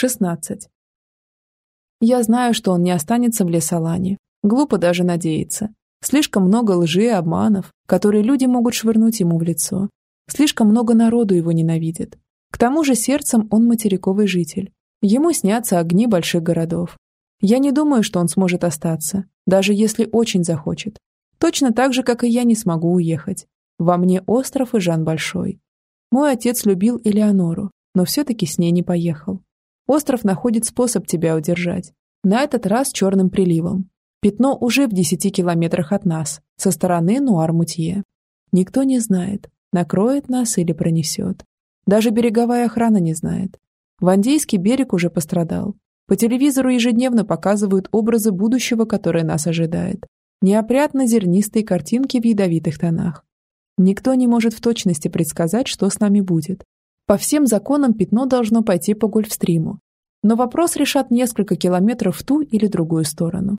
16. Я знаю, что он не останется в Лесолане. Глупо даже надеяться. Слишком много лжи и обманов, которые люди могут швырнуть ему в лицо. Слишком много народу его ненавидит. К тому же сердцем он материковый житель. Ему снятся огни больших городов. Я не думаю, что он сможет остаться, даже если очень захочет. Точно так же, как и я не смогу уехать. Во мне остров и Жан Большой. Мой отец любил Элеонору, но все-таки с ней не поехал. Остров находит способ тебя удержать. На этот раз черным приливом. Пятно уже в десяти километрах от нас, со стороны Нуар-Мутье. Никто не знает, накроет нас или пронесет. Даже береговая охрана не знает. Вандейский берег уже пострадал. По телевизору ежедневно показывают образы будущего, которое нас ожидает. Неопрятно-зернистые картинки в ядовитых тонах. Никто не может в точности предсказать, что с нами будет. По всем законам пятно должно пойти по Гольфстриму. Но вопрос решат несколько километров в ту или другую сторону.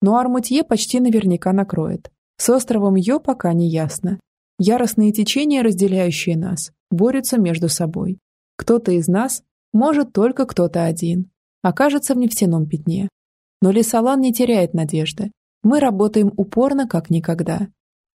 Но Армутье почти наверняка накроет. С островом Йо пока не ясно. Яростные течения, разделяющие нас, борются между собой. Кто-то из нас, может только кто-то один, окажется в нефтяном пятне. Но Лесолан не теряет надежды. Мы работаем упорно, как никогда.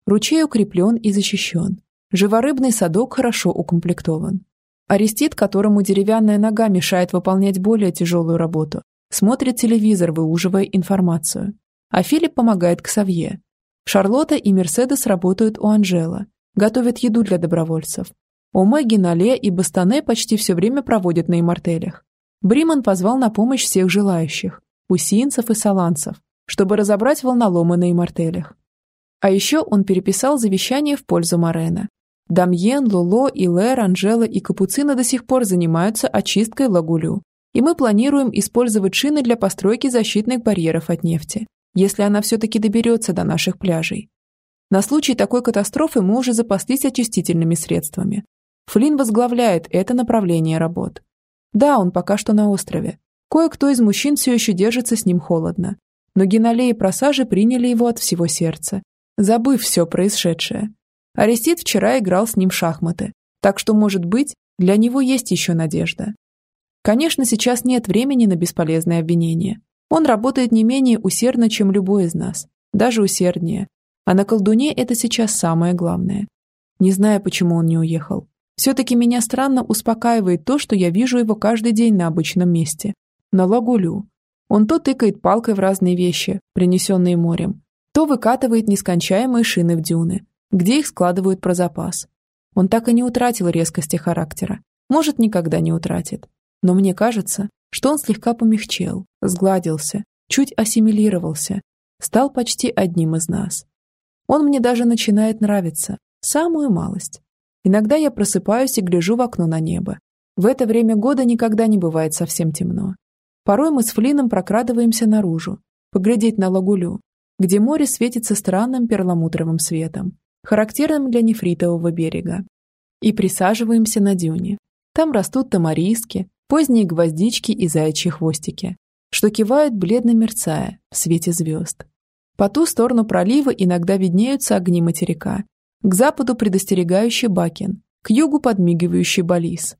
Ручей укреплен и защищен. Живорыбный садок хорошо укомплектован. Арестит, которому деревянная нога мешает выполнять более тяжелую работу, смотрит телевизор, выуживая информацию. А Филипп помогает Ксавье. Шарлотта и Мерседес работают у Анжела, готовят еду для добровольцев. Оме, Генале и Бастане почти все время проводят на имартелях. Бриман позвал на помощь всех желающих, усинцев и саланцев, чтобы разобрать волноломы на имартелях. А еще он переписал завещание в пользу Морена. Дамьен, Луло, Илэр, Анжела и Капуцина до сих пор занимаются очисткой Лагулю. И мы планируем использовать шины для постройки защитных барьеров от нефти, если она все-таки доберется до наших пляжей. На случай такой катастрофы мы уже запаслись очистительными средствами. Флинн возглавляет это направление работ. Да, он пока что на острове. Кое-кто из мужчин все еще держится с ним холодно. Но Геналей и Просажи приняли его от всего сердца, забыв все происшедшее. Арестит вчера играл с ним в шахматы, так что, может быть, для него есть еще надежда. Конечно, сейчас нет времени на бесполезные обвинения. Он работает не менее усердно, чем любой из нас, даже усерднее. А на колдуне это сейчас самое главное. Не знаю, почему он не уехал. Все-таки меня странно успокаивает то, что я вижу его каждый день на обычном месте. На лагулю. Он то тыкает палкой в разные вещи, принесенные морем, то выкатывает нескончаемые шины в дюны, где их складывают про запас. Он так и не утратил резкости характера. Может, никогда не утратит. Но мне кажется, что он слегка помягчел, сгладился, чуть ассимилировался, стал почти одним из нас. Он мне даже начинает нравиться, самую малость. Иногда я просыпаюсь и гляжу в окно на небо. В это время года никогда не бывает совсем темно. Порой мы с Флином прокрадываемся наружу, поглядеть на лагулю, где море светится странным перламутровым светом, характерным для нефритового берега. И присаживаемся на дюне. Там растут тамариски, поздние гвоздички и заячьи хвостики, что кивают бледно мерцая в свете звезд. По ту сторону пролива иногда виднеются огни материка. К западу предостерегающий Бакин, к югу подмигивающий Балис.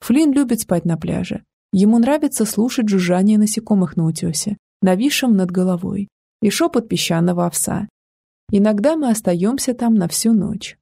Флинн любит спать на пляже. Ему нравится слушать жужжание насекомых на утесе, нависшем над головой, и шепот песчаного овса. Иногда мы остаемся там на всю ночь.